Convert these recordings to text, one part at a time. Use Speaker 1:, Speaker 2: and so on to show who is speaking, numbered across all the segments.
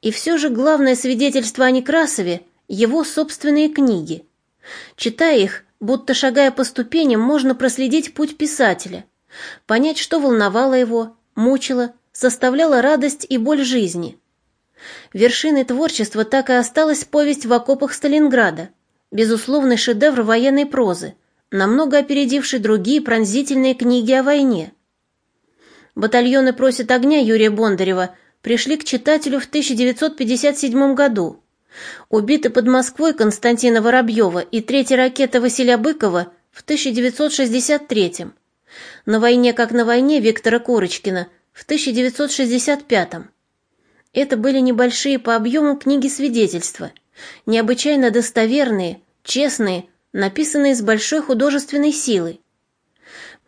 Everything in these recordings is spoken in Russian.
Speaker 1: И все же главное свидетельство о Некрасове – его собственные книги. Читая их, будто шагая по ступеням, можно проследить путь писателя, понять, что волновало его, мучило, составляло радость и боль жизни. Вершиной творчества так и осталась повесть в окопах Сталинграда, безусловный шедевр военной прозы, намного опередивший другие пронзительные книги о войне. «Батальоны просят огня» Юрия Бондарева пришли к читателю в 1957 году. Убиты под Москвой Константина Воробьева и третья ракета Василия Быкова в 1963 На войне как на войне Виктора Курочкина в 1965 Это были небольшие по объему книги свидетельства, необычайно достоверные, честные, написанные с большой художественной силой.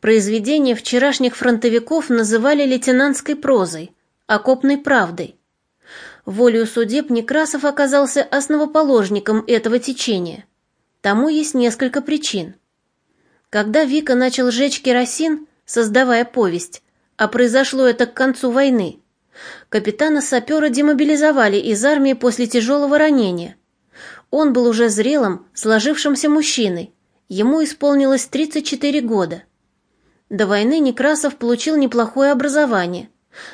Speaker 1: Произведения вчерашних фронтовиков называли лейтенантской прозой, окопной правдой. Волею судеб Некрасов оказался основоположником этого течения. Тому есть несколько причин. Когда Вика начал жечь керосин, создавая повесть, а произошло это к концу войны, капитана-сапера демобилизовали из армии после тяжелого ранения. Он был уже зрелым, сложившимся мужчиной. Ему исполнилось 34 года. До войны Некрасов получил неплохое образование,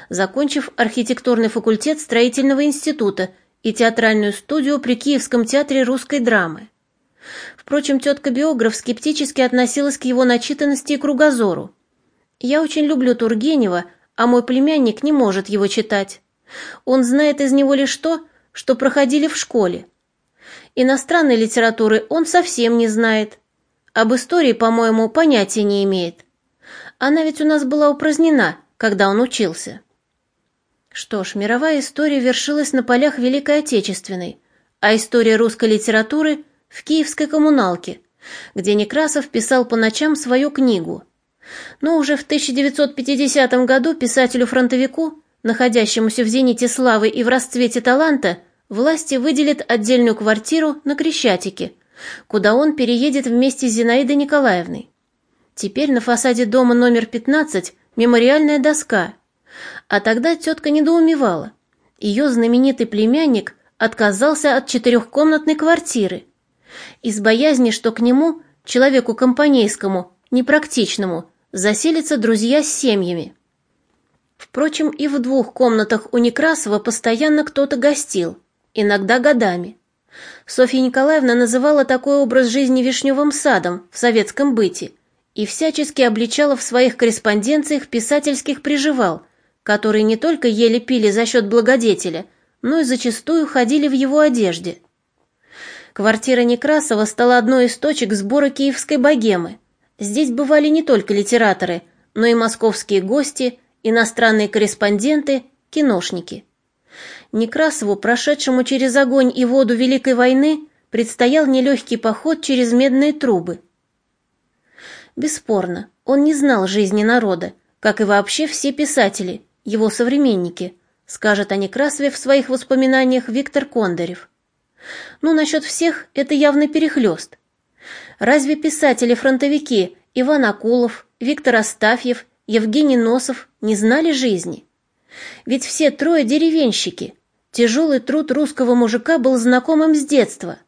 Speaker 1: закончив архитектурный факультет строительного института и театральную студию при Киевском театре русской драмы. Впрочем, тетка-биограф скептически относилась к его начитанности и кругозору. «Я очень люблю Тургенева, а мой племянник не может его читать. Он знает из него лишь то, что проходили в школе, Иностранной литературы он совсем не знает. Об истории, по-моему, понятия не имеет. Она ведь у нас была упразднена, когда он учился. Что ж, мировая история вершилась на полях Великой Отечественной, а история русской литературы – в Киевской коммуналке, где Некрасов писал по ночам свою книгу. Но уже в 1950 году писателю-фронтовику, находящемуся в зените славы и в расцвете таланта, власти выделят отдельную квартиру на Крещатике, куда он переедет вместе с Зинаидой Николаевной. Теперь на фасаде дома номер 15 мемориальная доска. А тогда тетка недоумевала. Ее знаменитый племянник отказался от четырехкомнатной квартиры. Из боязни, что к нему, человеку компанейскому, непрактичному, заселятся друзья с семьями. Впрочем, и в двух комнатах у Некрасова постоянно кто-то гостил – иногда годами. Софья Николаевна называла такой образ жизни вишневым садом в советском быте и всячески обличала в своих корреспонденциях писательских приживал, которые не только ели пили за счет благодетеля, но и зачастую ходили в его одежде. Квартира Некрасова стала одной из точек сбора киевской богемы. Здесь бывали не только литераторы, но и московские гости, иностранные корреспонденты, киношники. Некрасову, прошедшему через огонь и воду Великой войны, предстоял нелегкий поход через медные трубы. Бесспорно, он не знал жизни народа, как и вообще все писатели, его современники, скажет о Некрасове в своих воспоминаниях Виктор Кондарев. Ну, насчет всех это явный перехлест. Разве писатели-фронтовики Иван Акулов, Виктор Астафьев, Евгений Носов не знали жизни? Ведь все трое деревенщики. Тяжелый труд русского мужика был знакомым с детства.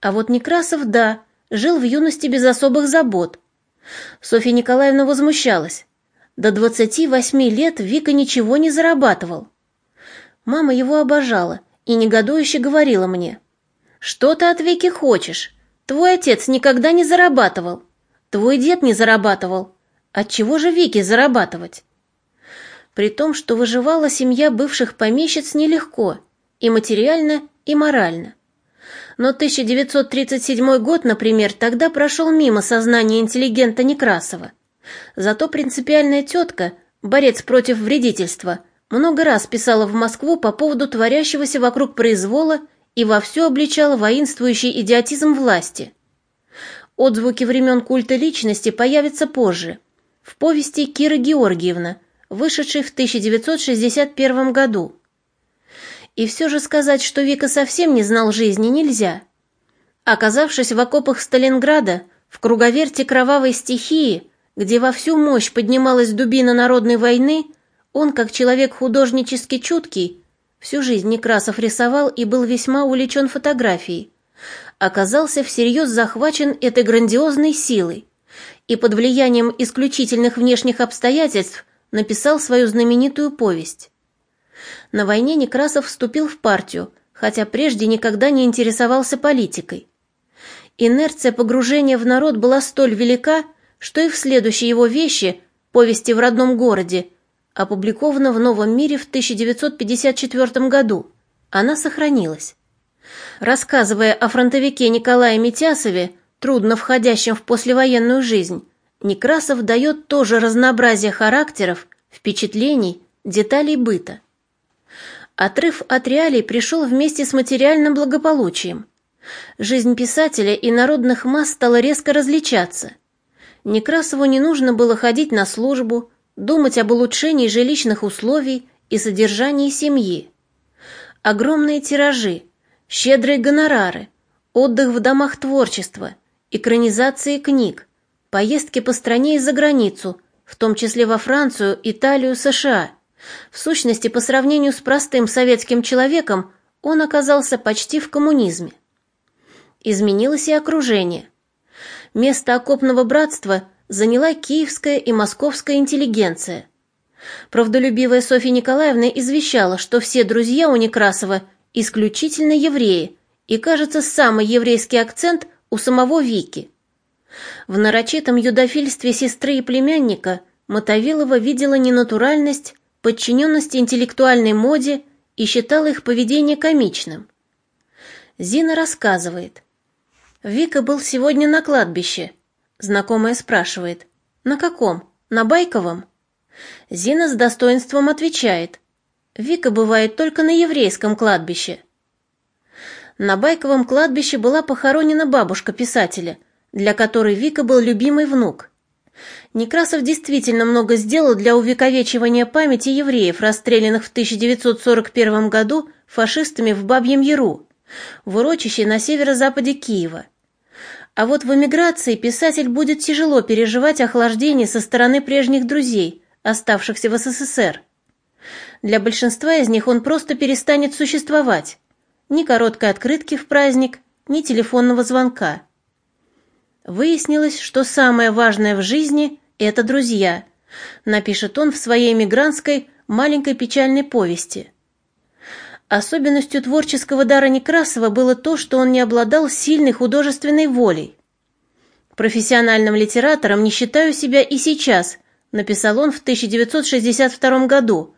Speaker 1: А вот Некрасов, да, жил в юности без особых забот. Софья Николаевна возмущалась. До двадцати восьми лет Вика ничего не зарабатывал. Мама его обожала и негодующе говорила мне. «Что ты от Вики хочешь? Твой отец никогда не зарабатывал. Твой дед не зарабатывал. Отчего же Вике зарабатывать?» при том, что выживала семья бывших помещиц нелегко, и материально, и морально. Но 1937 год, например, тогда прошел мимо сознания интеллигента Некрасова. Зато принципиальная тетка, борец против вредительства, много раз писала в Москву по поводу творящегося вокруг произвола и вовсю обличала воинствующий идиотизм власти. Отзвуки времен культа личности появятся позже, в повести Киры Георгиевна – вышедший в 1961 году. И все же сказать, что Вика совсем не знал жизни, нельзя. Оказавшись в окопах Сталинграда, в круговерте кровавой стихии, где во всю мощь поднималась дубина народной войны, он, как человек художнически чуткий, всю жизнь Некрасов рисовал и был весьма увлечен фотографией, оказался всерьез захвачен этой грандиозной силой и под влиянием исключительных внешних обстоятельств написал свою знаменитую повесть. На войне Некрасов вступил в партию, хотя прежде никогда не интересовался политикой. Инерция погружения в народ была столь велика, что и в следующей его вещи, повести в родном городе, опубликована в «Новом мире» в 1954 году, она сохранилась. Рассказывая о фронтовике Николае Митясове, трудно входящем в послевоенную жизнь, Некрасов дает тоже разнообразие характеров, впечатлений, деталей быта. Отрыв от реалий пришел вместе с материальным благополучием. Жизнь писателя и народных масс стала резко различаться. Некрасову не нужно было ходить на службу, думать об улучшении жилищных условий и содержании семьи. Огромные тиражи, щедрые гонорары, отдых в домах творчества, экранизации книг, поездки по стране и за границу, в том числе во Францию, Италию, США. В сущности, по сравнению с простым советским человеком, он оказался почти в коммунизме. Изменилось и окружение. Место окопного братства заняла киевская и московская интеллигенция. Правдолюбивая Софья Николаевна извещала, что все друзья у Некрасова исключительно евреи, и, кажется, самый еврейский акцент у самого Вики. В нарочитом юдофильстве сестры и племянника Мотовилова видела ненатуральность, подчиненность интеллектуальной моде и считала их поведение комичным. Зина рассказывает. Вика был сегодня на кладбище. Знакомая спрашивает. На каком? На Байковом? Зина с достоинством отвечает. Вика бывает только на еврейском кладбище. На Байковом кладбище была похоронена бабушка писателя, для которой Вика был любимый внук. Некрасов действительно много сделал для увековечивания памяти евреев, расстрелянных в 1941 году фашистами в Бабьем Яру, в урочище на северо-западе Киева. А вот в эмиграции писатель будет тяжело переживать охлаждение со стороны прежних друзей, оставшихся в СССР. Для большинства из них он просто перестанет существовать. Ни короткой открытки в праздник, ни телефонного звонка. Выяснилось, что самое важное в жизни – это друзья, напишет он в своей эмигрантской маленькой печальной повести – Особенностью творческого дара Некрасова было то, что он не обладал сильной художественной волей. «Профессиональным литератором не считаю себя и сейчас», написал он в 1962 году,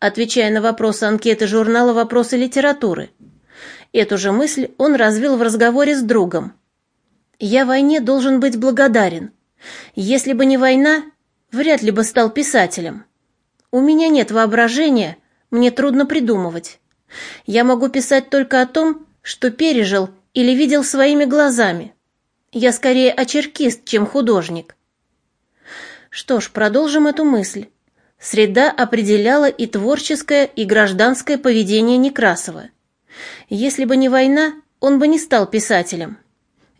Speaker 1: отвечая на вопросы анкеты журнала «Вопросы литературы». Эту же мысль он развил в разговоре с другом. «Я войне должен быть благодарен. Если бы не война, вряд ли бы стал писателем. У меня нет воображения, мне трудно придумывать. Я могу писать только о том, что пережил или видел своими глазами. Я скорее очеркист, чем художник. Что ж, продолжим эту мысль. Среда определяла и творческое, и гражданское поведение Некрасова. Если бы не война, он бы не стал писателем.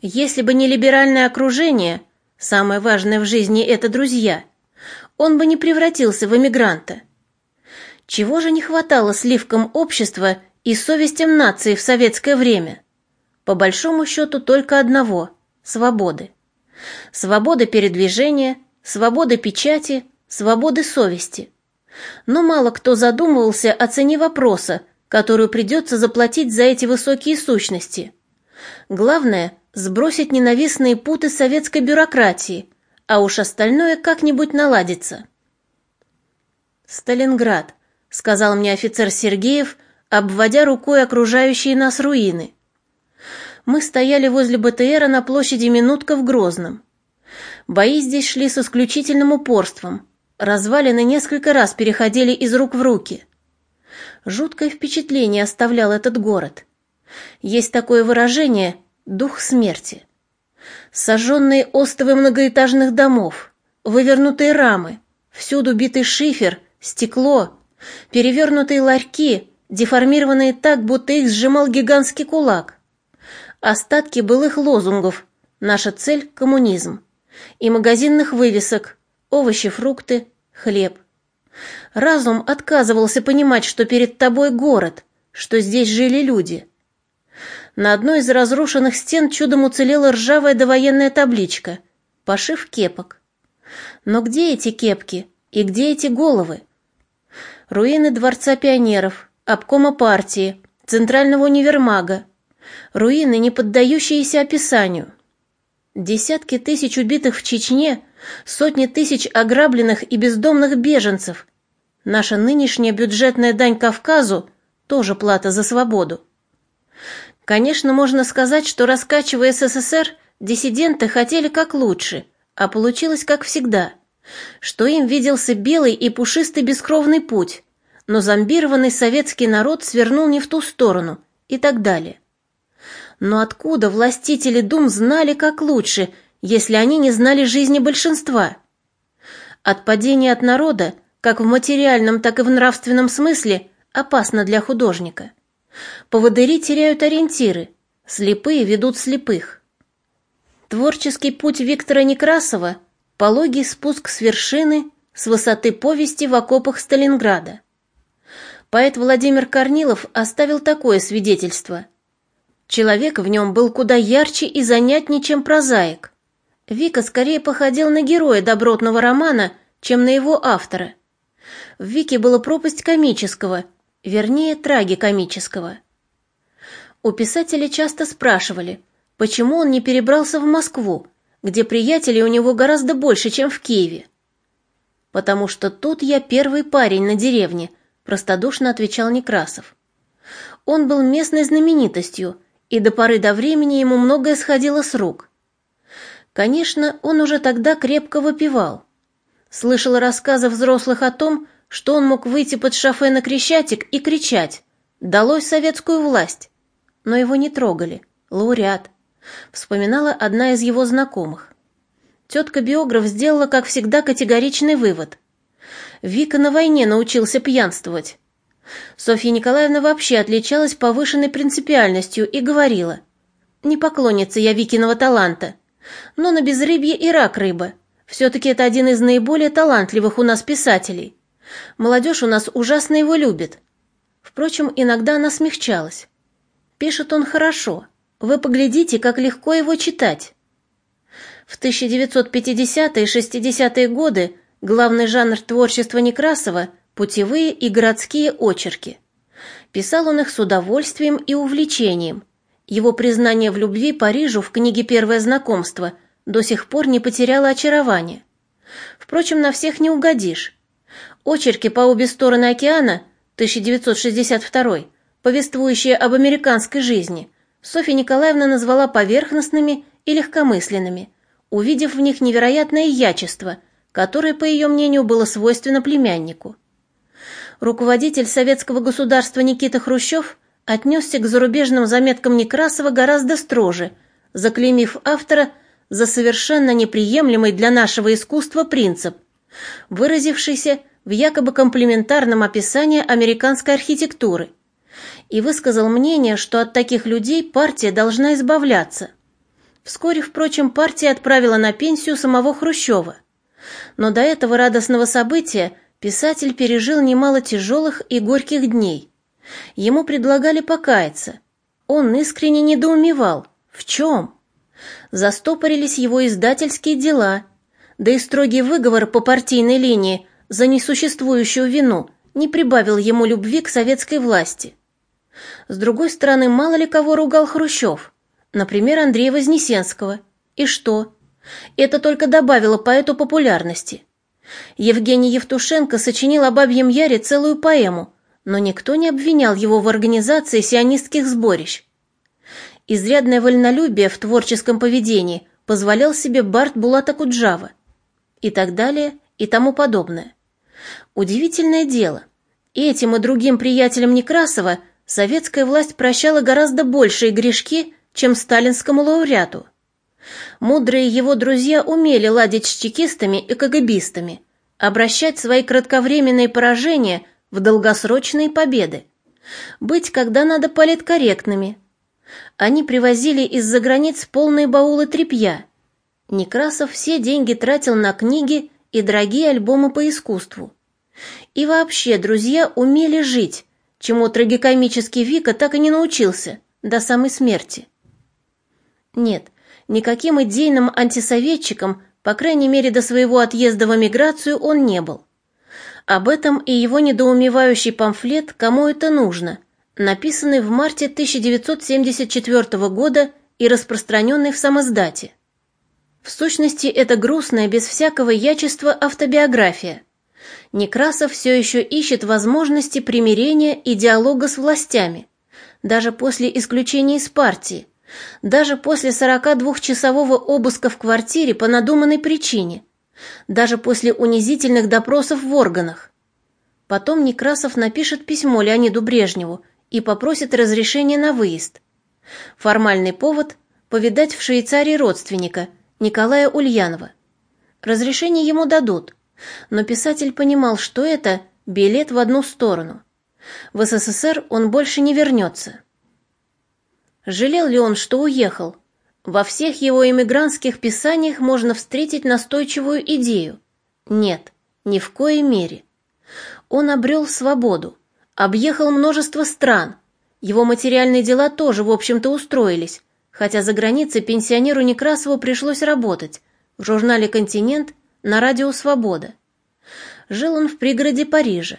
Speaker 1: Если бы не либеральное окружение, самое важное в жизни – это друзья, он бы не превратился в эмигранта. Чего же не хватало сливкам общества и совестям нации в советское время? По большому счету только одного – свободы. Свобода передвижения, свобода печати, свободы совести. Но мало кто задумывался о цене вопроса, которую придется заплатить за эти высокие сущности. Главное – сбросить ненавистные путы советской бюрократии, а уж остальное как-нибудь наладится. Сталинград – сказал мне офицер Сергеев, обводя рукой окружающие нас руины. Мы стояли возле БТРа на площади Минутка в Грозном. Бои здесь шли с исключительным упорством. Развалины несколько раз переходили из рук в руки. Жуткое впечатление оставлял этот город. Есть такое выражение «дух смерти». Сожженные остовы многоэтажных домов, вывернутые рамы, всюду битый шифер, стекло, Перевернутые ларьки, деформированные так, будто их сжимал гигантский кулак. Остатки былых лозунгов «Наша цель – коммунизм» и магазинных вывесок «Овощи, фрукты, хлеб». Разум отказывался понимать, что перед тобой город, что здесь жили люди. На одной из разрушенных стен чудом уцелела ржавая довоенная табличка «Пошив кепок». Но где эти кепки и где эти головы? Руины Дворца пионеров, обкома партии, Центрального универмага, руины, не поддающиеся описанию. Десятки тысяч убитых в Чечне, сотни тысяч ограбленных и бездомных беженцев. Наша нынешняя бюджетная дань Кавказу тоже плата за свободу. Конечно, можно сказать, что раскачивая СССР, диссиденты хотели как лучше, а получилось как всегда, что им виделся белый и пушистый бескровный путь, но зомбированный советский народ свернул не в ту сторону и так далее. Но откуда властители дум знали как лучше, если они не знали жизни большинства? Отпадение от народа, как в материальном, так и в нравственном смысле, опасно для художника. Поводыри теряют ориентиры, слепые ведут слепых. Творческий путь Виктора Некрасова – пологий спуск с вершины, с высоты повести в окопах Сталинграда. Поэт Владимир Корнилов оставил такое свидетельство. Человек в нем был куда ярче и занятнее, чем прозаик. Вика скорее походил на героя добротного романа, чем на его автора. В Вике была пропасть комического, вернее, трагикомического. У писателя часто спрашивали, почему он не перебрался в Москву, где приятелей у него гораздо больше, чем в Киеве. «Потому что тут я первый парень на деревне», – простодушно отвечал Некрасов. Он был местной знаменитостью, и до поры до времени ему многое сходило с рук. Конечно, он уже тогда крепко выпивал. Слышал рассказы взрослых о том, что он мог выйти под шофе на Крещатик и кричать «Долой советскую власть!» Но его не трогали. Лауреат. Вспоминала одна из его знакомых. Тетка-биограф сделала, как всегда, категоричный вывод. Вика на войне научился пьянствовать. Софья Николаевна вообще отличалась повышенной принципиальностью и говорила, «Не поклонница я Викиного таланта, но на безрыбье и рак рыба. Все-таки это один из наиболее талантливых у нас писателей. Молодежь у нас ужасно его любит». Впрочем, иногда она смягчалась. Пишет он хорошо. Вы поглядите, как легко его читать. В 1950-е и 60-е годы главный жанр творчества Некрасова – путевые и городские очерки. Писал он их с удовольствием и увлечением. Его признание в любви Парижу в книге «Первое знакомство» до сих пор не потеряло очарования. Впрочем, на всех не угодишь. Очерки по обе стороны океана, 1962 повествующие об американской жизни, Софья Николаевна назвала поверхностными и легкомысленными, увидев в них невероятное ячество, которое, по ее мнению, было свойственно племяннику. Руководитель советского государства Никита Хрущев отнесся к зарубежным заметкам Некрасова гораздо строже, заклеймив автора за совершенно неприемлемый для нашего искусства принцип, выразившийся в якобы комплиментарном описании американской архитектуры, и высказал мнение, что от таких людей партия должна избавляться. Вскоре, впрочем, партия отправила на пенсию самого Хрущева. Но до этого радостного события писатель пережил немало тяжелых и горьких дней. Ему предлагали покаяться. Он искренне недоумевал. В чем? Застопорились его издательские дела, да и строгий выговор по партийной линии за несуществующую вину не прибавил ему любви к советской власти. С другой стороны, мало ли кого ругал Хрущев, например, Андрея Вознесенского. И что? Это только добавило поэту популярности. Евгений Евтушенко сочинил о Бабьем Яре целую поэму, но никто не обвинял его в организации сионистских сборищ. Изрядное вольнолюбие в творческом поведении позволял себе Барт Булата Куджава и так далее и тому подобное. Удивительное дело. Этим и другим приятелям Некрасова советская власть прощала гораздо большие грешки, чем сталинскому лауреату. Мудрые его друзья умели ладить с чекистами и КГБистами, обращать свои кратковременные поражения в долгосрочные победы, быть, когда надо, политкорректными. Они привозили из-за границ полные баулы тряпья. Некрасов все деньги тратил на книги и дорогие альбомы по искусству. И вообще, друзья умели жить, чему трагикомический Вика так и не научился до самой смерти. Нет, никаким идейным антисоветчиком, по крайней мере до своего отъезда в эмиграцию, он не был. Об этом и его недоумевающий памфлет «Кому это нужно», написанный в марте 1974 года и распространенный в самоздате. В сущности, это грустная, без всякого ячества автобиография. Некрасов все еще ищет возможности примирения и диалога с властями, даже после исключения из партии, даже после 42-часового обыска в квартире по надуманной причине, даже после унизительных допросов в органах. Потом Некрасов напишет письмо Леониду Брежневу и попросит разрешения на выезд. Формальный повод – повидать в Швейцарии родственника, Николая Ульянова. Разрешение ему дадут, но писатель понимал, что это билет в одну сторону. В СССР он больше не вернется. Жалел ли он, что уехал? Во всех его эмигрантских писаниях можно встретить настойчивую идею. Нет, ни в коей мере. Он обрел свободу, объехал множество стран. Его материальные дела тоже, в общем-то, устроились, хотя за границей пенсионеру Некрасову пришлось работать в журнале «Континент» на радио «Свобода». Жил он в пригороде Парижа.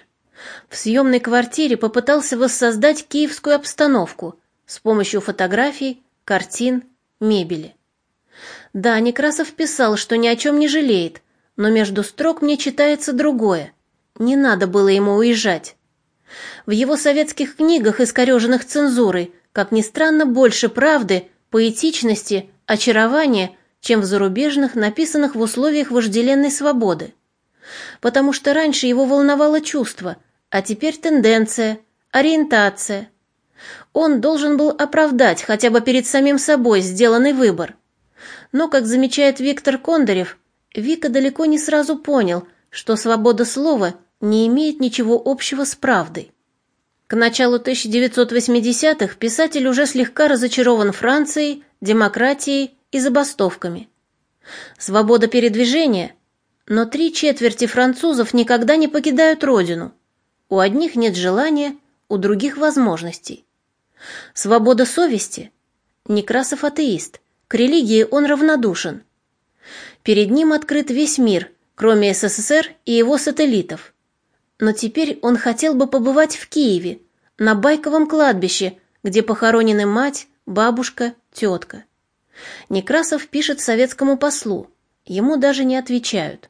Speaker 1: В съемной квартире попытался воссоздать киевскую обстановку с помощью фотографий, картин, мебели. Да, Некрасов писал, что ни о чем не жалеет, но между строк мне читается другое. Не надо было ему уезжать. В его советских книгах, искореженных цензурой, как ни странно, больше правды, поэтичности, очарования, чем в зарубежных, написанных в условиях вожделенной свободы. Потому что раньше его волновало чувство, а теперь тенденция, ориентация. Он должен был оправдать хотя бы перед самим собой сделанный выбор. Но, как замечает Виктор Кондарев, Вика далеко не сразу понял, что свобода слова не имеет ничего общего с правдой. К началу 1980-х писатель уже слегка разочарован Францией, демократией и забастовками. Свобода передвижения, но три четверти французов никогда не покидают родину. У одних нет желания, у других возможностей. Свобода совести. Некрасов атеист, к религии он равнодушен. Перед ним открыт весь мир, кроме СССР и его сателлитов. Но теперь он хотел бы побывать в Киеве, на Байковом кладбище, где похоронены мать, бабушка, тетка. Некрасов пишет советскому послу, ему даже не отвечают.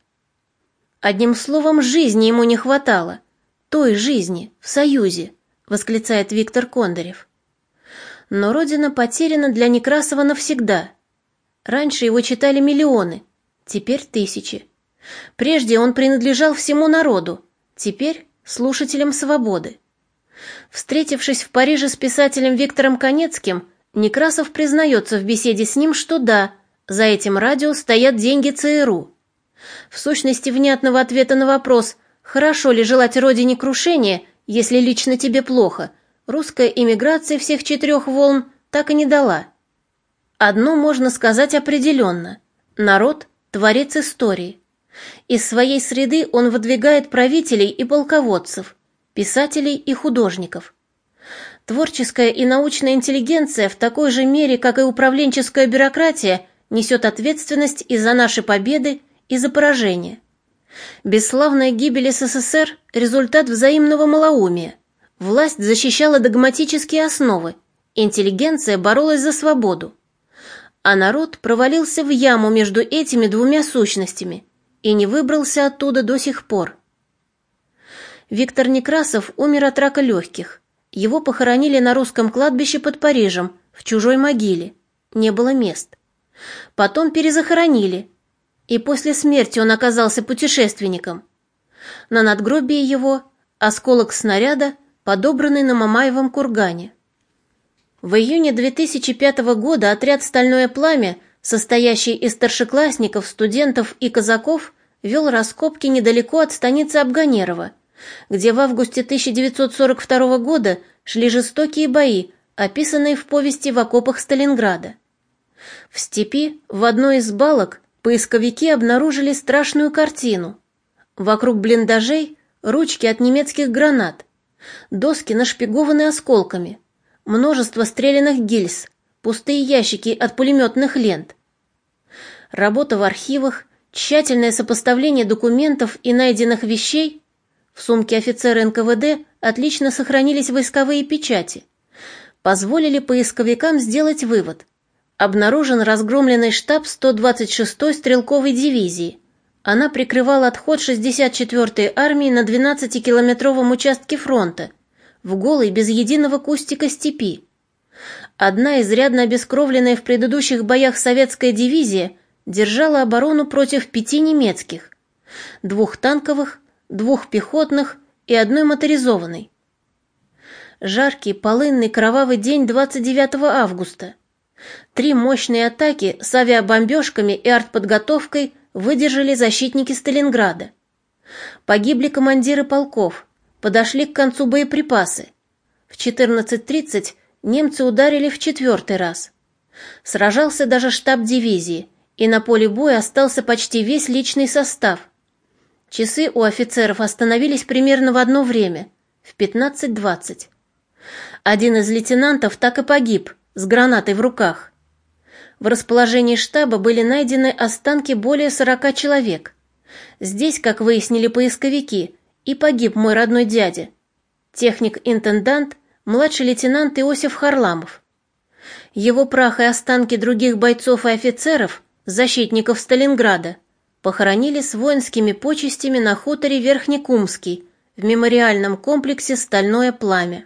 Speaker 1: Одним словом, жизни ему не хватало, той жизни, в Союзе, восклицает Виктор Кондарев. Но родина потеряна для Некрасова навсегда. Раньше его читали миллионы, теперь тысячи. Прежде он принадлежал всему народу, Теперь слушателем свободы. Встретившись в Париже с писателем Виктором Конецким, Некрасов признается в беседе с ним, что да, за этим радио стоят деньги ЦРУ. В сущности, внятного ответа на вопрос «хорошо ли желать родине крушения, если лично тебе плохо?» русская иммиграция всех четырех волн так и не дала. Одно можно сказать определенно. Народ – творец истории. Из своей среды он выдвигает правителей и полководцев, писателей и художников. Творческая и научная интеллигенция в такой же мере, как и управленческая бюрократия, несет ответственность и за наши победы, и за поражения. Бесславная гибель СССР – результат взаимного малоумия. Власть защищала догматические основы, интеллигенция боролась за свободу. А народ провалился в яму между этими двумя сущностями – и не выбрался оттуда до сих пор. Виктор Некрасов умер от рака легких. Его похоронили на русском кладбище под Парижем, в чужой могиле. Не было мест. Потом перезахоронили. И после смерти он оказался путешественником. На надгробии его осколок снаряда, подобранный на Мамаевом кургане. В июне 2005 года отряд «Стальное пламя», состоящий из старшеклассников, студентов и казаков, вел раскопки недалеко от станицы Абганерова, где в августе 1942 года шли жестокие бои, описанные в повести в окопах Сталинграда. В степи в одной из балок поисковики обнаружили страшную картину. Вокруг блиндажей ручки от немецких гранат, доски нашпигованы осколками, множество стрелянных гильз, пустые ящики от пулеметных лент. Работа в архивах, тщательное сопоставление документов и найденных вещей. В сумке офицера НКВД отлично сохранились войсковые печати. Позволили поисковикам сделать вывод. Обнаружен разгромленный штаб 126-й стрелковой дивизии. Она прикрывала отход 64-й армии на 12-километровом участке фронта, в голой без единого кустика степи. Одна изрядно обескровленная в предыдущих боях советская дивизия держала оборону против пяти немецких, двух танковых, двух пехотных и одной моторизованной. Жаркий, полынный, кровавый день 29 августа. Три мощные атаки с авиабомбежками и артподготовкой выдержали защитники Сталинграда. Погибли командиры полков, подошли к концу боеприпасы. В 14.30 немцы ударили в четвертый раз. Сражался даже штаб дивизии, и на поле боя остался почти весь личный состав. Часы у офицеров остановились примерно в одно время, в 15.20. Один из лейтенантов так и погиб, с гранатой в руках. В расположении штаба были найдены останки более 40 человек. Здесь, как выяснили поисковики, и погиб мой родной дядя, техник-интендант, младший лейтенант Иосиф Харламов. Его прах и останки других бойцов и офицеров защитников Сталинграда, похоронили с воинскими почестями на хуторе Верхнекумский в мемориальном комплексе «Стальное пламя».